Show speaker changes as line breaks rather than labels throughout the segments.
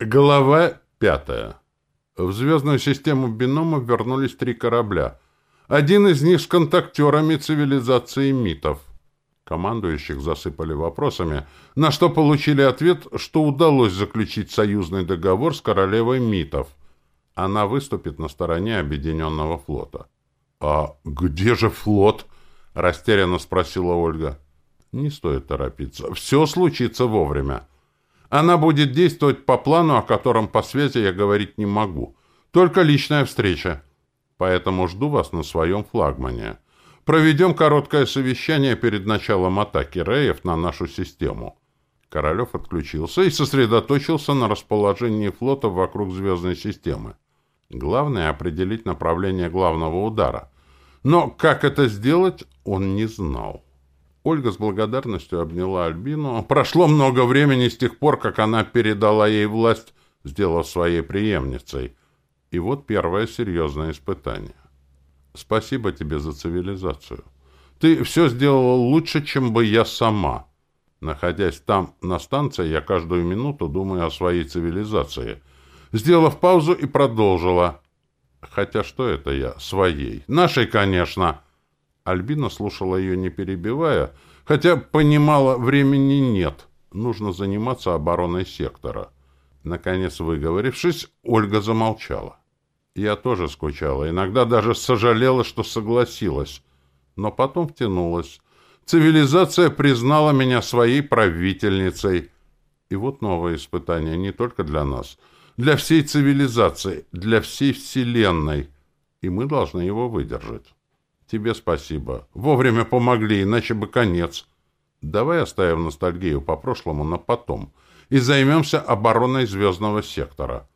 Глава пятая. В звездную систему Бинома вернулись три корабля. Один из них с контактерами цивилизации митов. Командующих засыпали вопросами, на что получили ответ, что удалось заключить союзный договор с королевой митов. Она выступит на стороне Объединенного флота. «А где же флот?» – растерянно спросила Ольга. «Не стоит торопиться. Все случится вовремя». Она будет действовать по плану, о котором по связи я говорить не могу. Только личная встреча. Поэтому жду вас на своем флагмане. Проведем короткое совещание перед началом атаки Реев на нашу систему. Королев отключился и сосредоточился на расположении флота вокруг звездной системы. Главное — определить направление главного удара. Но как это сделать, он не знал. Ольга с благодарностью обняла Альбину. Прошло много времени с тех пор, как она передала ей власть, сделав своей преемницей. И вот первое серьезное испытание. Спасибо тебе за цивилизацию. Ты все сделала лучше, чем бы я сама. Находясь там, на станции, я каждую минуту думаю о своей цивилизации. Сделав паузу и продолжила. Хотя что это я? Своей. Нашей, конечно. Альбина слушала ее, не перебивая, хотя понимала, времени нет. Нужно заниматься обороной сектора. Наконец, выговорившись, Ольга замолчала. Я тоже скучала, иногда даже сожалела, что согласилась, но потом втянулась. Цивилизация признала меня своей правительницей. И вот новое испытание не только для нас, для всей цивилизации, для всей Вселенной. И мы должны его выдержать. Тебе спасибо. Вовремя помогли, иначе бы конец. Давай оставим ностальгию по прошлому на потом и займемся обороной звездного сектора.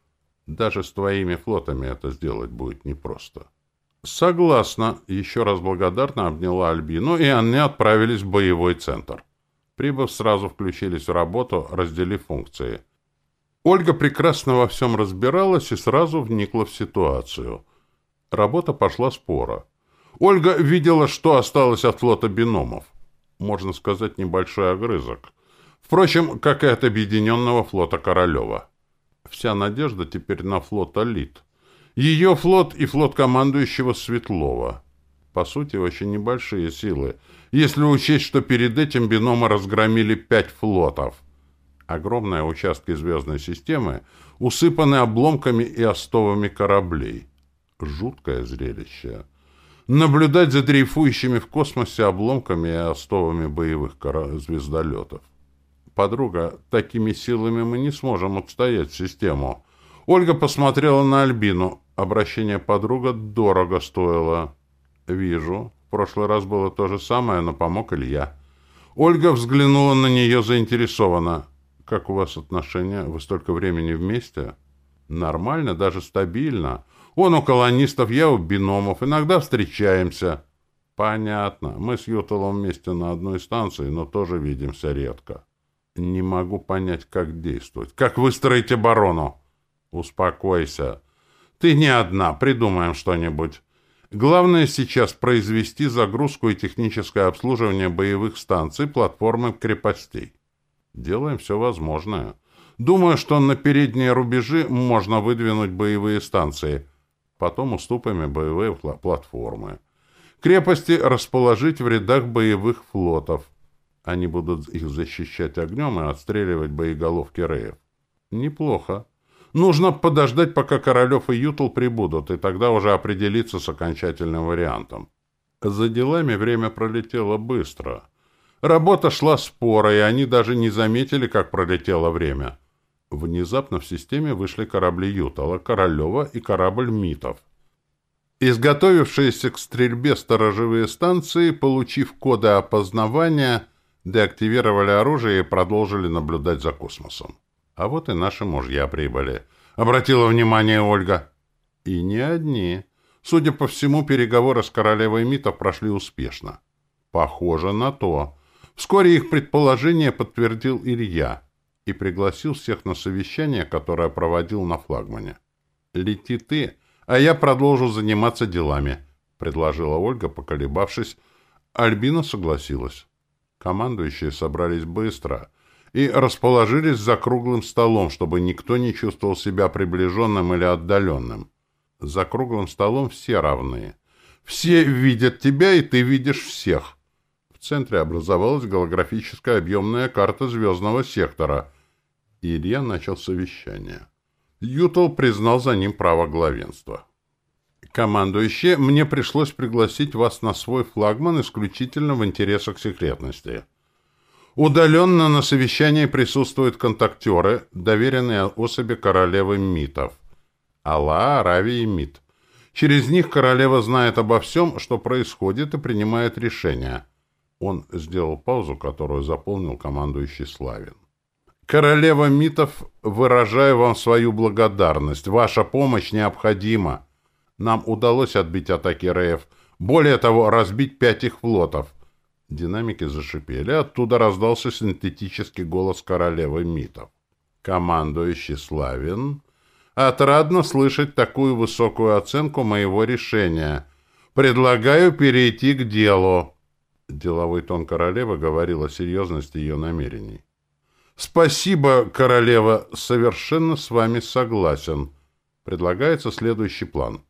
Даже с твоими флотами это сделать будет непросто. Согласна. Еще раз благодарно обняла Альбину, и они отправились в боевой центр. Прибыв, сразу включились в работу, разделив функции. Ольга прекрасно во всем разбиралась и сразу вникла в ситуацию. Работа пошла спора. Ольга видела, что осталось от флота биномов. Можно сказать, небольшой огрызок. Впрочем, как и от объединенного флота Королева. Вся надежда теперь на флот Алит. Ее флот и флот командующего Светлова. По сути, очень небольшие силы, если учесть, что перед этим Биномы разгромили пять флотов. Огромные участки звездной системы усыпаны обломками и остовами кораблей. Жуткое зрелище наблюдать за дрейфующими в космосе обломками и остовами боевых звездолетов. «Подруга, такими силами мы не сможем отстоять систему». Ольга посмотрела на Альбину. Обращение подруга дорого стоило. «Вижу. В прошлый раз было то же самое, но помог Илья». Ольга взглянула на нее заинтересованно. «Как у вас отношения? Вы столько времени вместе?» «Нормально, даже стабильно. Он у колонистов, я у биномов, иногда встречаемся. Понятно. Мы с Ютолом вместе на одной станции, но тоже видимся редко. Не могу понять, как действовать. Как выстроить оборону? Успокойся. Ты не одна, придумаем что-нибудь. Главное сейчас произвести загрузку и техническое обслуживание боевых станций, платформы крепостей. Делаем все возможное. Думаю, что на передние рубежи можно выдвинуть боевые станции потом уступами боевые платформы. Крепости расположить в рядах боевых флотов. Они будут их защищать огнем и отстреливать боеголовки Реев. Неплохо. Нужно подождать, пока Королев и Ютл прибудут, и тогда уже определиться с окончательным вариантом. За делами время пролетело быстро. Работа шла споро, и они даже не заметили, как пролетело время. — внезапно в системе вышли корабли Ютала, Королева и корабль Митов. Изготовившиеся к стрельбе сторожевые станции, получив коды опознавания, деактивировали оружие и продолжили наблюдать за космосом. А вот и наши мужья прибыли. Обратила внимание Ольга. И не одни. Судя по всему, переговоры с королевой Митов прошли успешно. Похоже на то. Вскоре их предположение подтвердил Илья и пригласил всех на совещание, которое проводил на флагмане. «Лети ты, а я продолжу заниматься делами», — предложила Ольга, поколебавшись. Альбина согласилась. Командующие собрались быстро и расположились за круглым столом, чтобы никто не чувствовал себя приближенным или отдаленным. За круглым столом все равные. Все видят тебя, и ты видишь всех центре образовалась голографическая объемная карта звездного сектора. Илья начал совещание. Ютол признал за ним право главенства. Командующие, мне пришлось пригласить вас на свой флагман исключительно в интересах секретности. Удаленно на совещании присутствуют контактеры, доверенные особи королевы Митов. Алла, Аравии и Мит. Через них королева знает обо всем, что происходит, и принимает решения. Он сделал паузу, которую заполнил командующий Славин. «Королева Митов, выражаю вам свою благодарность. Ваша помощь необходима. Нам удалось отбить атаки РФ. Более того, разбить пять их флотов». Динамики зашипели, оттуда раздался синтетический голос королевы Митов. «Командующий Славин, отрадно слышать такую высокую оценку моего решения. Предлагаю перейти к делу» деловой тон королевы говорил о серьезности ее намерений. «Спасибо, королева, совершенно с вами согласен. Предлагается следующий план.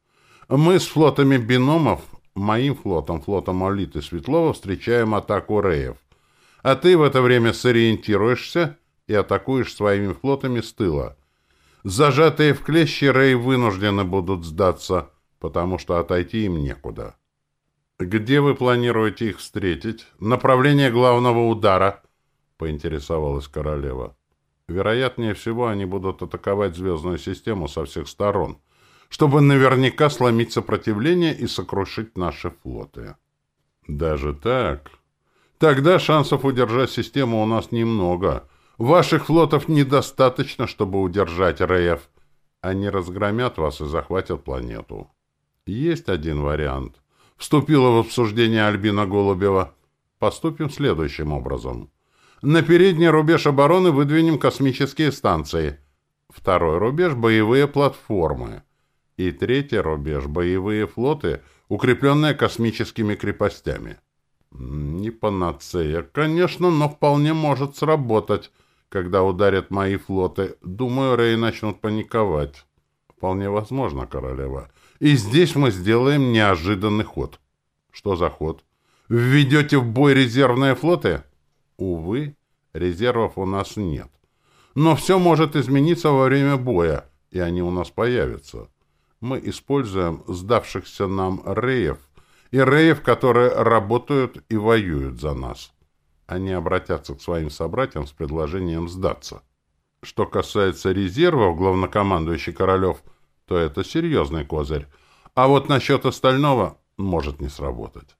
Мы с флотами биномов, моим флотом, флотом Алиты Светлова, встречаем атаку Реев. А ты в это время сориентируешься и атакуешь своими флотами с тыла. Зажатые в клещи Реи вынуждены будут сдаться, потому что отойти им некуда». «Где вы планируете их встретить? Направление главного удара?» — поинтересовалась королева. «Вероятнее всего, они будут атаковать звездную систему со всех сторон, чтобы наверняка сломить сопротивление и сокрушить наши флоты». «Даже так?» «Тогда шансов удержать систему у нас немного. Ваших флотов недостаточно, чтобы удержать РФ. Они разгромят вас и захватят планету». «Есть один вариант» вступила в обсуждение Альбина Голубева. Поступим следующим образом. На передний рубеж обороны выдвинем космические станции. Второй рубеж – боевые платформы. И третий рубеж – боевые флоты, укрепленные космическими крепостями. Не панацея, конечно, но вполне может сработать, когда ударят мои флоты. Думаю, Рей начнут паниковать. Вполне возможно, королева – и здесь мы сделаем неожиданный ход. Что за ход? Введете в бой резервные флоты? Увы, резервов у нас нет. Но все может измениться во время боя, и они у нас появятся. Мы используем сдавшихся нам реев, и реев, которые работают и воюют за нас. Они обратятся к своим собратьям с предложением сдаться. Что касается резервов, главнокомандующий Королев – то это серьезный козырь. А вот насчет остального может не сработать.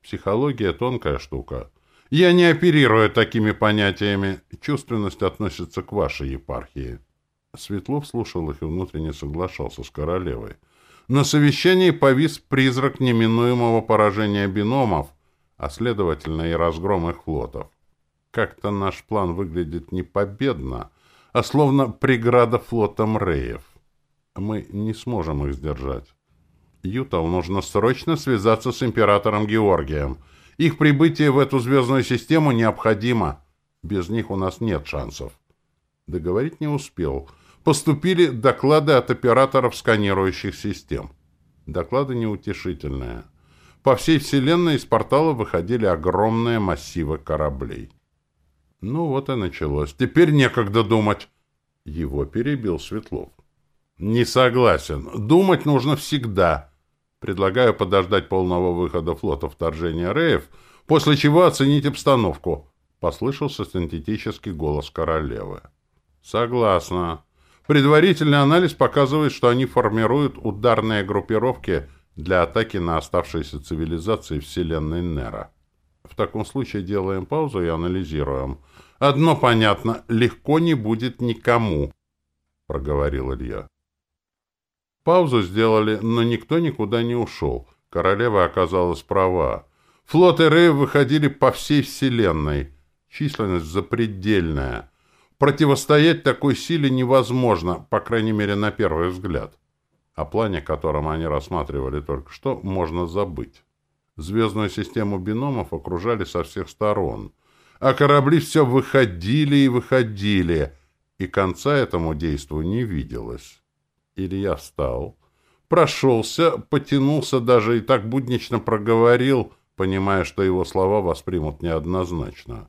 Психология — тонкая штука. Я не оперирую такими понятиями. Чувственность относится к вашей епархии. Светлов слушал их и внутренне соглашался с королевой. На совещании повис призрак неминуемого поражения биномов, а следовательно и разгром их флотов. Как-то наш план выглядит не победно, а словно преграда флотом Реев мы не сможем их сдержать. Ютау нужно срочно связаться с императором Георгием. Их прибытие в эту звездную систему необходимо. Без них у нас нет шансов. Договорить не успел. Поступили доклады от операторов сканирующих систем. Доклады неутешительные. По всей Вселенной из портала выходили огромные массивы кораблей. Ну вот и началось. Теперь некогда думать. Его перебил Светлов. Не согласен. Думать нужно всегда. Предлагаю подождать полного выхода флота вторжения Реев, после чего оценить обстановку. Послышался синтетический голос королевы. Согласна. Предварительный анализ показывает, что они формируют ударные группировки для атаки на оставшиеся цивилизации вселенной Нера. В таком случае делаем паузу и анализируем. Одно понятно, легко не будет никому, проговорил Илья. Паузу сделали, но никто никуда не ушел. Королева оказалась права. Флоты Рей э выходили по всей Вселенной. Численность запредельная. Противостоять такой силе невозможно, по крайней мере, на первый взгляд. О плане, которым они рассматривали только что, можно забыть. Звездную систему биномов окружали со всех сторон. А корабли все выходили и выходили, и конца этому действу не виделось. Илья встал, прошелся, потянулся даже и так буднично проговорил, понимая, что его слова воспримут неоднозначно.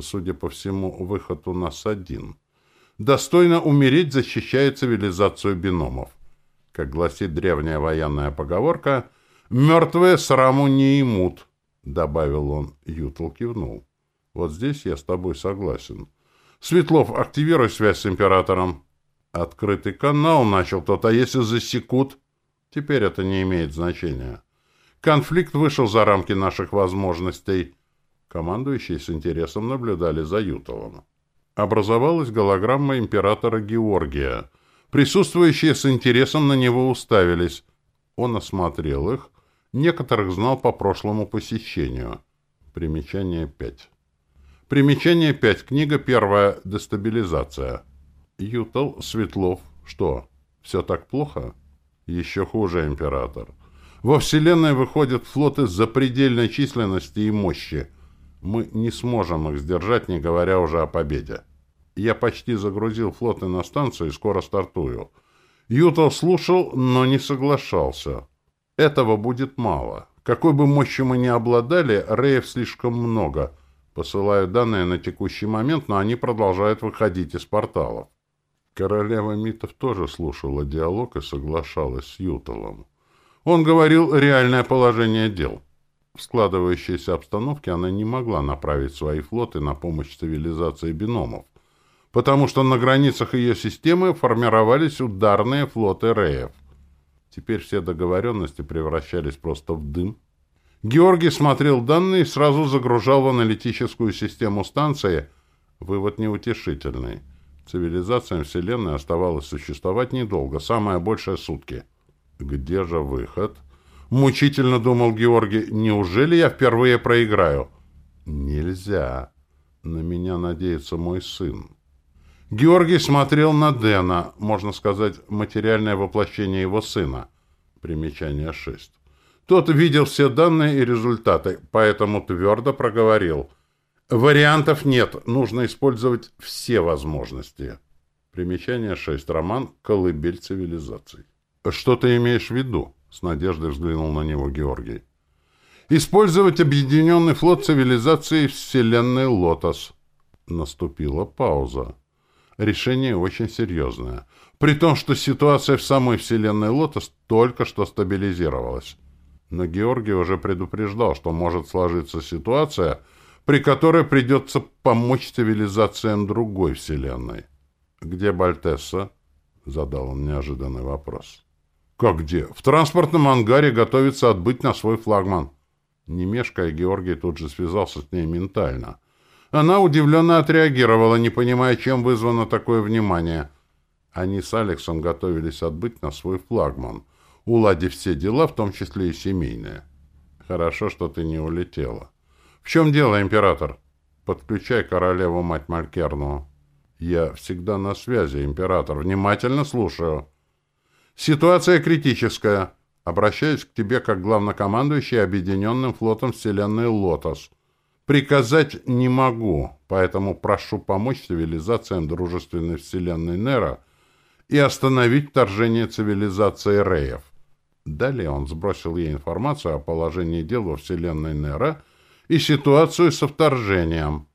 Судя по всему, выход у нас один. Достойно умереть, защищая цивилизацию биномов. Как гласит древняя военная поговорка, «Мертвые сраму не имут», — добавил он. Ютл кивнул. «Вот здесь я с тобой согласен. Светлов, активируй связь с императором». Открытый канал начал кто-то, а если засекут. Теперь это не имеет значения. Конфликт вышел за рамки наших возможностей. Командующие с интересом наблюдали за Ютовым. Образовалась голограмма императора Георгия. Присутствующие с интересом на него уставились. Он осмотрел их, некоторых знал по прошлому посещению. Примечание 5. Примечание 5. Книга 1. Дестабилизация. Ютов Светлов. Что, все так плохо? Еще хуже, император. Во Вселенной выходят флоты с запредельной численности и мощи. Мы не сможем их сдержать, не говоря уже о победе. Я почти загрузил флоты на станцию и скоро стартую. Ютов слушал, но не соглашался. Этого будет мало. Какой бы мощью мы ни обладали, рейв слишком много. Посылаю данные на текущий момент, но они продолжают выходить из порталов. Королева Митов тоже слушала диалог и соглашалась с Ютолом. Он говорил реальное положение дел. В складывающейся обстановке она не могла направить свои флоты на помощь цивилизации биномов, потому что на границах ее системы формировались ударные флоты Реев. Теперь все договоренности превращались просто в дым. Георгий смотрел данные и сразу загружал в аналитическую систему станции. Вывод неутешительный цивилизация Вселенной оставалась существовать недолго, самое большее сутки. Где же выход? Мучительно думал Георгий, неужели я впервые проиграю? Нельзя. На меня надеется мой сын. Георгий смотрел на Дэна, можно сказать, материальное воплощение его сына. Примечание 6. Тот видел все данные и результаты, поэтому твердо проговорил – Вариантов нет. Нужно использовать все возможности. Примечание 6. Роман «Колыбель цивилизаций». «Что ты имеешь в виду?» — с надеждой взглянул на него Георгий. «Использовать объединенный флот цивилизации Вселенной Лотос». Наступила пауза. Решение очень серьезное. При том, что ситуация в самой Вселенной Лотос только что стабилизировалась. Но Георгий уже предупреждал, что может сложиться ситуация — при которой придется помочь цивилизациям другой вселенной. «Где Бальтесса?» — задал он неожиданный вопрос. «Как где? В транспортном ангаре готовится отбыть на свой флагман». Не мешкая, Георгий тут же связался с ней ментально. Она удивленно отреагировала, не понимая, чем вызвано такое внимание. Они с Алексом готовились отбыть на свой флагман, уладив все дела, в том числе и семейные. «Хорошо, что ты не улетела». «В чем дело, император?» «Подключай королеву-мать Малькерну». «Я всегда на связи, император. Внимательно слушаю». Ситуация критическая. Обращаюсь к тебе как главнокомандующий Объединенным флотом Вселенной «Лотос». Приказать не могу, поэтому прошу помочь цивилизациям дружественной Вселенной Нера и остановить вторжение цивилизации Реев. Далее он сбросил ей информацию о положении дел во Вселенной Нера и И ситуацию со вторжением».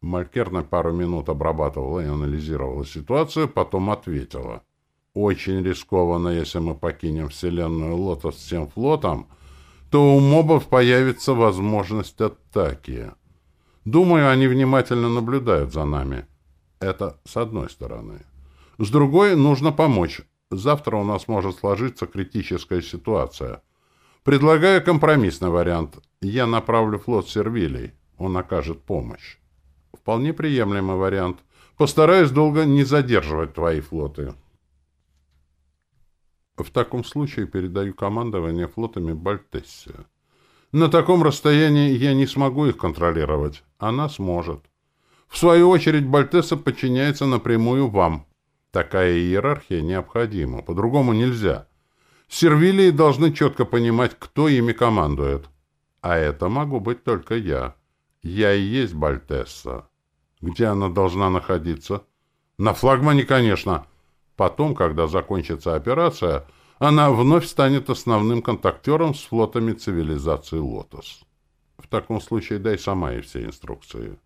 Малькер на пару минут обрабатывала и анализировала ситуацию, потом ответила. «Очень рискованно, если мы покинем Вселенную Лота всем флотом, то у мобов появится возможность атаки. Думаю, они внимательно наблюдают за нами. Это с одной стороны. С другой, нужно помочь. Завтра у нас может сложиться критическая ситуация». Предлагаю компромиссный вариант. Я направлю флот Сервилей. Он окажет помощь. Вполне приемлемый вариант. Постараюсь долго не задерживать твои флоты. В таком случае передаю командование флотами Бальтессия. На таком расстоянии я не смогу их контролировать. Она сможет. В свою очередь Бальтесса подчиняется напрямую вам. Такая иерархия необходима. По-другому нельзя. — Сервилии должны четко понимать, кто ими командует. А это могу быть только я. Я и есть Бальтесса. Где она должна находиться? На флагмане, конечно. Потом, когда закончится операция, она вновь станет основным контактером с флотами цивилизации «Лотос». В таком случае дай сама ей все инструкции.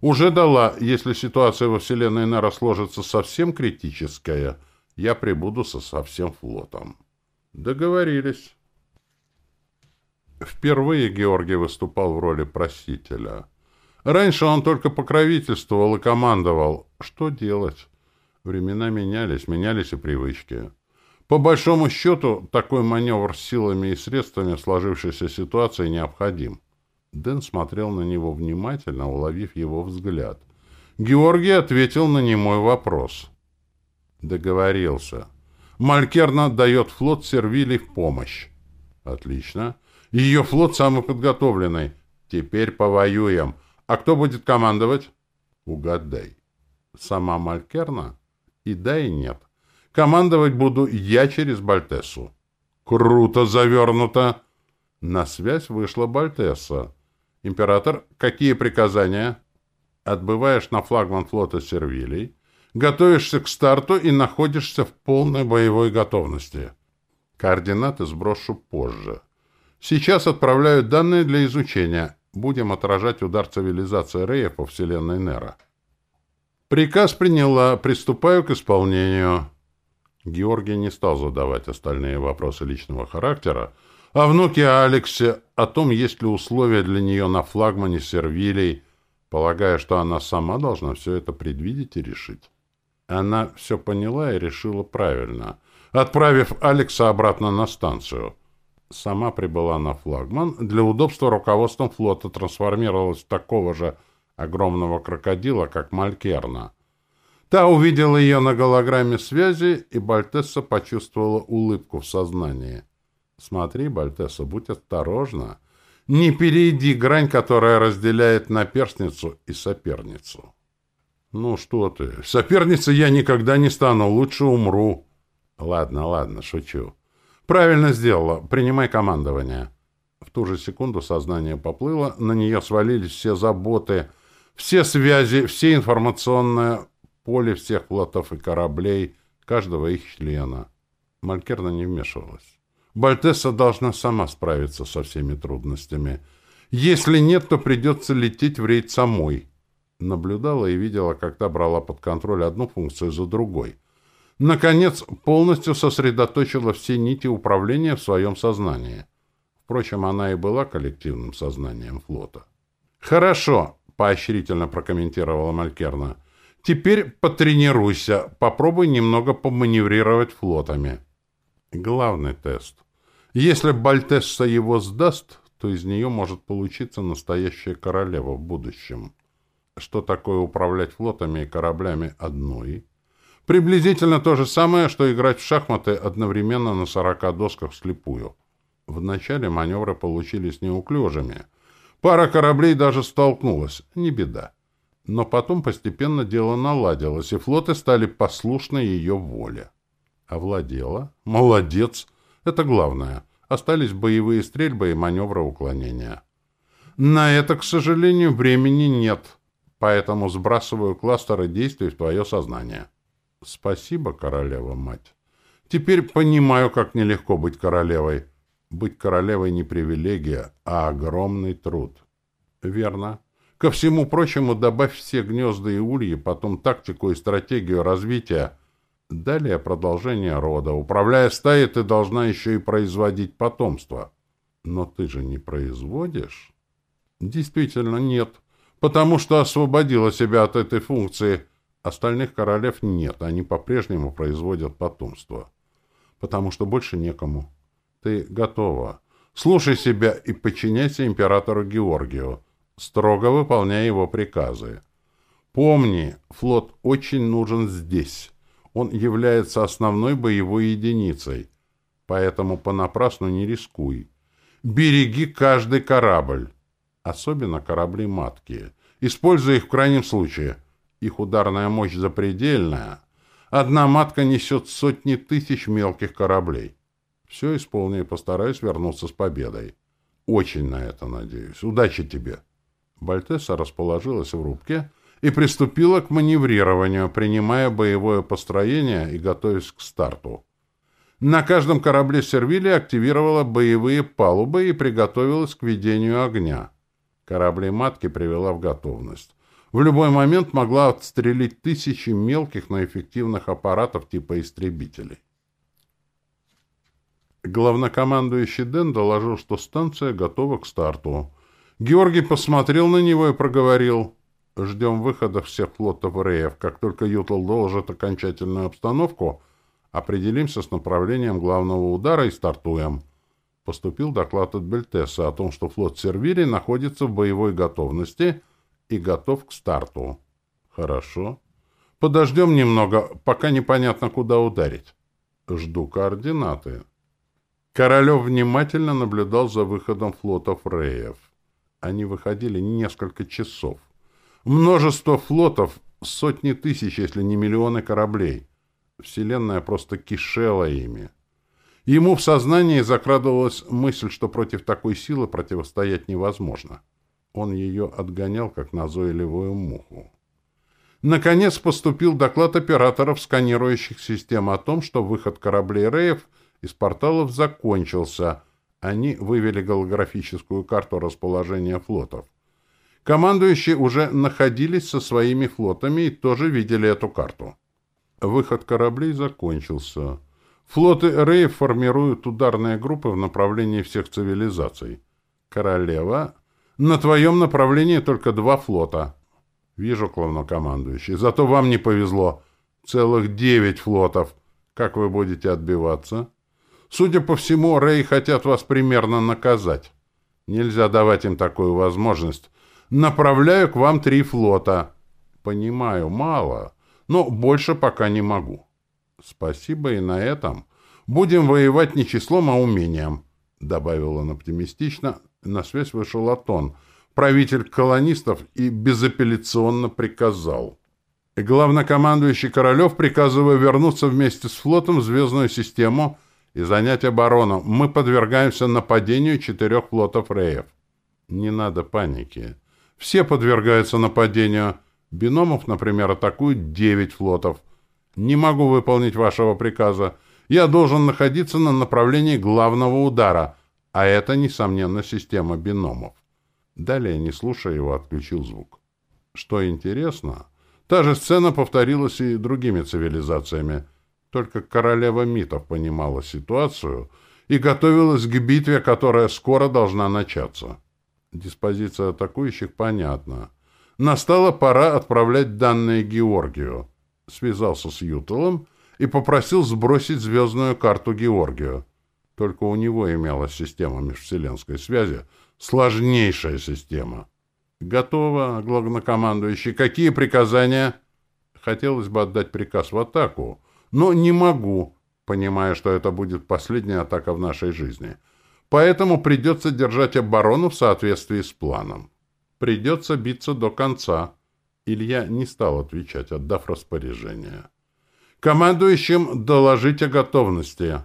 Уже дала, если ситуация во Вселенной Нера сложится совсем критическая, я прибуду со, со всем флотом. Договорились. Впервые Георгий выступал в роли просителя. Раньше он только покровительствовал и командовал. Что делать? Времена менялись, менялись и привычки. По большому счету, такой маневр с силами и средствами сложившейся ситуации необходим. Дэн смотрел на него внимательно, уловив его взгляд. Георгий ответил на немой вопрос. Договорился. Малькерна дает флот Сервилий в помощь. Отлично. Ее флот самый подготовленный. Теперь повоюем. А кто будет командовать? Угадай. Сама Малькерна? И да, и нет. Командовать буду я через Бальтессу. Круто завернуто. На связь вышла Бальтесса. Император, какие приказания? Отбываешь на флагман флота Сервилий, готовишься к старту и находишься в полной боевой готовности. Координаты сброшу позже. Сейчас отправляю данные для изучения. Будем отражать удар цивилизации Рея по вселенной Нера. Приказ приняла. Приступаю к исполнению. Георгий не стал задавать остальные вопросы личного характера, о внуке Алексе, о том, есть ли условия для нее на флагмане Сервилей, полагая, что она сама должна все это предвидеть и решить. Она все поняла и решила правильно, отправив Алекса обратно на станцию. Сама прибыла на флагман, для удобства руководством флота трансформировалась в такого же огромного крокодила, как Малькерна. Та увидела ее на голограмме связи, и Бальтесса почувствовала улыбку в сознании. «Смотри, Бальтесса, будь осторожна. Не перейди грань, которая разделяет наперстницу и соперницу». Ну что ты, соперница я никогда не стану, лучше умру. Ладно, ладно, шучу. Правильно сделала, принимай командование. В ту же секунду сознание поплыло, на нее свалились все заботы, все связи, все информационное поле всех флотов и кораблей, каждого их члена. Малькерна не вмешивалась. Бальтесса должна сама справиться со всеми трудностями. Если нет, то придется лететь в рейд самой наблюдала и видела, как та брала под контроль одну функцию за другой. Наконец, полностью сосредоточила все нити управления в своем сознании. Впрочем, она и была коллективным сознанием флота. «Хорошо», — поощрительно прокомментировала Малькерна. «Теперь потренируйся, попробуй немного поманеврировать флотами». Главный тест. Если Бальтесса его сдаст, то из нее может получиться настоящая королева в будущем что такое управлять флотами и кораблями одной, приблизительно то же самое, что играть в шахматы одновременно на 40 досках вслепую. Вначале маневры получились неуклюжими. Пара кораблей даже столкнулась, не беда. Но потом постепенно дело наладилось, и флоты стали послушны ее воле. Овладела? Молодец! Это главное. Остались боевые стрельбы и маневры уклонения. На это, к сожалению, времени нет. — поэтому сбрасываю кластеры действий в твое сознание. Спасибо, королева-мать. Теперь понимаю, как нелегко быть королевой. Быть королевой не привилегия, а огромный труд. Верно. Ко всему прочему добавь все гнезда и ульи, потом тактику и стратегию развития. Далее продолжение рода. Управляя стаей, ты должна еще и производить потомство. Но ты же не производишь? Действительно, нет потому что освободила себя от этой функции. Остальных королев нет, они по-прежнему производят потомство. Потому что больше некому. Ты готова. Слушай себя и подчиняйся императору Георгию, строго выполняя его приказы. Помни, флот очень нужен здесь. Он является основной боевой единицей. Поэтому понапрасну не рискуй. Береги каждый корабль особенно корабли матки, используя их в крайнем случае. Их ударная мощь запредельная. Одна матка несет сотни тысяч мелких кораблей. Все исполню и постараюсь вернуться с победой. Очень на это надеюсь. Удачи тебе. Бальтеса расположилась в рубке и приступила к маневрированию, принимая боевое построение и готовясь к старту. На каждом корабле Сервилия активировала боевые палубы и приготовилась к ведению огня. Корабли «Матки» привела в готовность. В любой момент могла отстрелить тысячи мелких, но эффективных аппаратов типа истребителей. Главнокомандующий Дэн доложил, что станция готова к старту. Георгий посмотрел на него и проговорил. «Ждем выхода всех флотов РФ. Как только Ютл доложит окончательную обстановку, определимся с направлением главного удара и стартуем поступил доклад от Бельтеса о том, что флот Сервири находится в боевой готовности и готов к старту. Хорошо. Подождем немного, пока непонятно, куда ударить. Жду координаты. Королев внимательно наблюдал за выходом флотов Фреев. Они выходили несколько часов. Множество флотов, сотни тысяч, если не миллионы кораблей. Вселенная просто кишела ими. Ему в сознании закрадывалась мысль, что против такой силы противостоять невозможно. Он ее отгонял, как назойливую муху. Наконец поступил доклад операторов сканирующих систем о том, что выход кораблей Реев из порталов закончился – они вывели голографическую карту расположения флотов. Командующие уже находились со своими флотами и тоже видели эту карту. Выход кораблей закончился. Флоты РФ формируют ударные группы в направлении всех цивилизаций. Королева. На твоем направлении только два флота. Вижу, главнокомандующий. Зато вам не повезло. Целых девять флотов. Как вы будете отбиваться? Судя по всему, Рей хотят вас примерно наказать. Нельзя давать им такую возможность. Направляю к вам три флота. Понимаю, мало, но больше пока не могу. Спасибо и на этом. Будем воевать не числом, а умением, добавил он оптимистично. На связь вышел Атон, правитель колонистов, и безапелляционно приказал. Главнокомандующий Королев, приказывая вернуться вместе с флотом в звездную систему, — и занять оборону. Мы подвергаемся нападению четырех флотов Реев. Не надо паники. Все подвергаются нападению. Биномов, например, атакуют девять флотов. Не могу выполнить вашего приказа. Я должен находиться на направлении главного удара, а это, несомненно, система биномов. Далее, не слушая его, отключил звук. Что интересно, та же сцена повторилась и другими цивилизациями. Только королева митов понимала ситуацию и готовилась к битве, которая скоро должна начаться. Диспозиция атакующих понятна. Настала пора отправлять данные Георгию. связался с Ютелом и попросил сбросить звездную карту Георгию. Только у него имелась система межвселенской связи, сложнейшая система. «Готово, главнокомандующий. Какие приказания?» «Хотелось бы отдать приказ в атаку, но не могу, понимая, что это будет последняя атака в нашей жизни. Поэтому придется держать оборону в соответствии с планом. Придется биться до конца». Илья не стал отвечать, отдав распоряжение. «Командующим доложить о готовности!»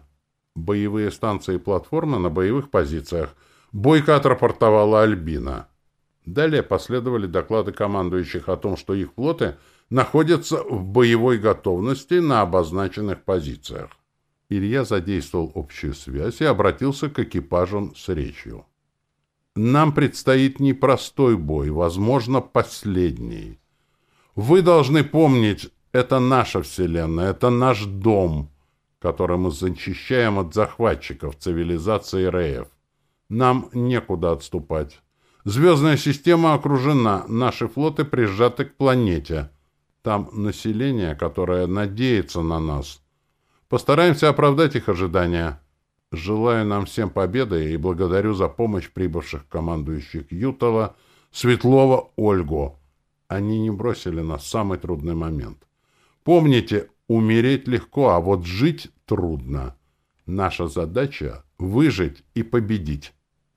Боевые станции и платформы на боевых позициях. Бойко отрапортовала Альбина. Далее последовали доклады командующих о том, что их флоты находятся в боевой готовности на обозначенных позициях. Илья задействовал общую связь и обратился к экипажам с речью. «Нам предстоит непростой бой, возможно, последний. Вы должны помнить, это наша вселенная, это наш дом, который мы зачищаем от захватчиков цивилизации Реев. Нам некуда отступать. Звездная система окружена, наши флоты прижаты к планете. Там население, которое надеется на нас. Постараемся оправдать их ожидания. Желаю нам всем победы и благодарю за помощь прибывших командующих Ютова, Светлова, Ольгу. Они не бросили нас в самый трудный момент. Помните, умереть легко, а вот жить трудно. Наша задача — выжить и победить.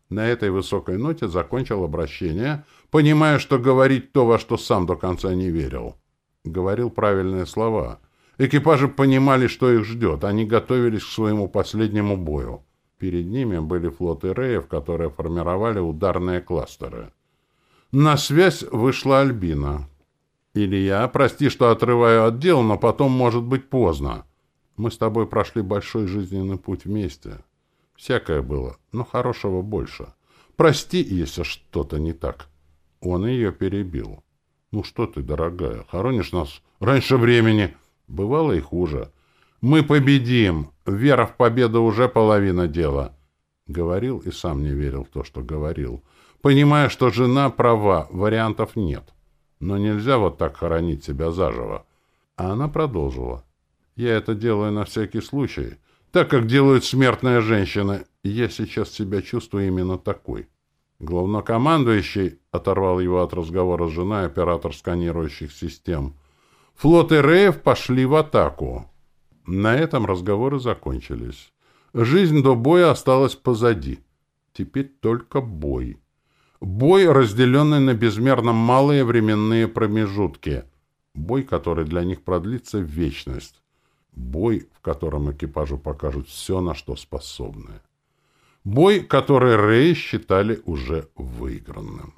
На этой высокой ноте закончил обращение, понимая, что говорить то, во что сам до конца не верил. Говорил правильные слова. Экипажи понимали, что их ждет. Они готовились к своему последнему бою. Перед ними были флоты реев, которые формировали ударные кластеры. На связь вышла Альбина. «Илья, прости, что отрываю от дела, но потом может быть поздно. Мы с тобой прошли большой жизненный путь вместе. Всякое было, но хорошего больше. Прости, если что-то не так». Он ее перебил. «Ну что ты, дорогая, хоронишь нас раньше времени. Бывало и хуже. Мы победим. Вера в победу уже половина дела». говорил и сам не верил в то, что говорил, понимая, что жена права, вариантов нет. Но нельзя вот так хоронить себя заживо. А она продолжила. «Я это делаю на всякий случай, так как делают смертные женщины. Я сейчас себя чувствую именно такой». Главнокомандующий оторвал его от разговора с женой оператор сканирующих систем. Флоты Реев пошли в атаку. На этом разговоры закончились. Жизнь до боя осталась позади. Теперь только бой. Бой, разделенный на безмерно малые временные промежутки. Бой, который для них продлится вечность. Бой, в котором экипажу покажут все, на что способны. Бой, который Рей считали уже выигранным.